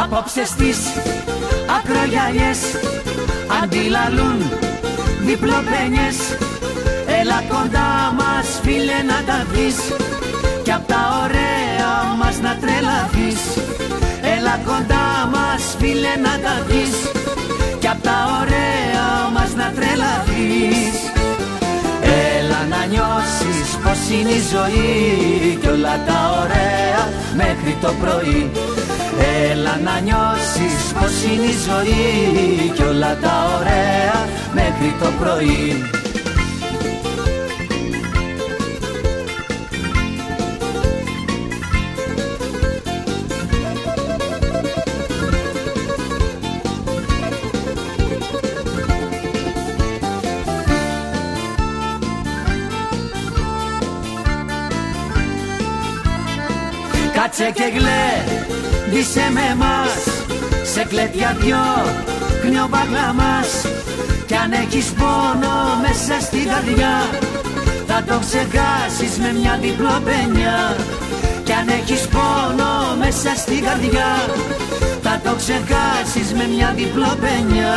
Απόψε στις ακρογιαλιές αντιλαλούν διπλοπένιες. Έλα κοντά μας φίλε να τα δεις Κι απ' τα ωραία μας να τρελαθείς. Έλα κοντά μας φίλε να τα δεις Κι απ' τα ωραία μας να τρελαθείς. Έλα να νιώσεις πως είναι η ζωή Κι όλα τα ωραία μέχρι το πρωί Έλα να νιώσεις πως είναι η ζωή Κι όλα τα ωραία μέχρι το πρωί Κάτσε και γλέ, δίσε με μας. Σε κλέτια δυο, κνιόμπαγλα μας. Κι αν έχεις πόνο μέσα στην καρδιά Θα το ξεχάσεις με μια διπλοπένια Κι αν έχεις πόνο μέσα στην καρδιά Θα το ξεχάσεις με μια διπλοπένια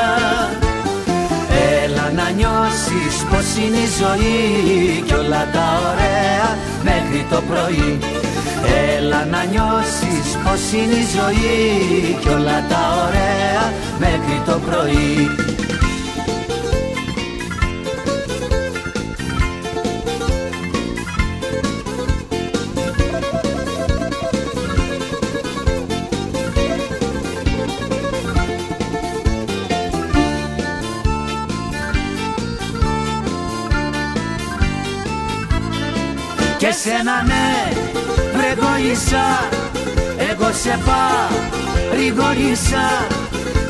Έλα να νιώσεις πως είναι η ζωή Κι όλα τα ωραία μέχρι το πρωί Έλα να νιώσεις πως είναι η ζωή Κι όλα τα ωραία μέχρι το πρωί. Και σένα ναι βρεγόησα Εγώ σε παρηγόρησα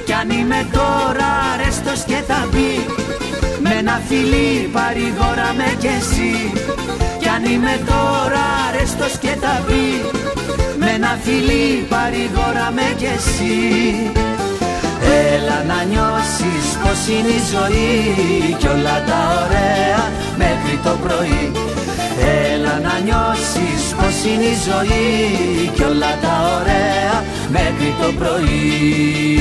Κι αν είμαι τώρα αρέστος και τα πει Με ένα φιλί παρηγόραμε κι εσύ. Κι αν είμαι τώρα αρέστος και τα πει Με ένα φιλί παρηγόραμε κι εσύ. Έλα να νιώσεις πως είναι η ζωή Κι όλα τα ωραία μέχρι το πρωί. Έλα να νιώσεις πως είναι η ζωή. Κι όλα τα ωραία μέχρι το πρωί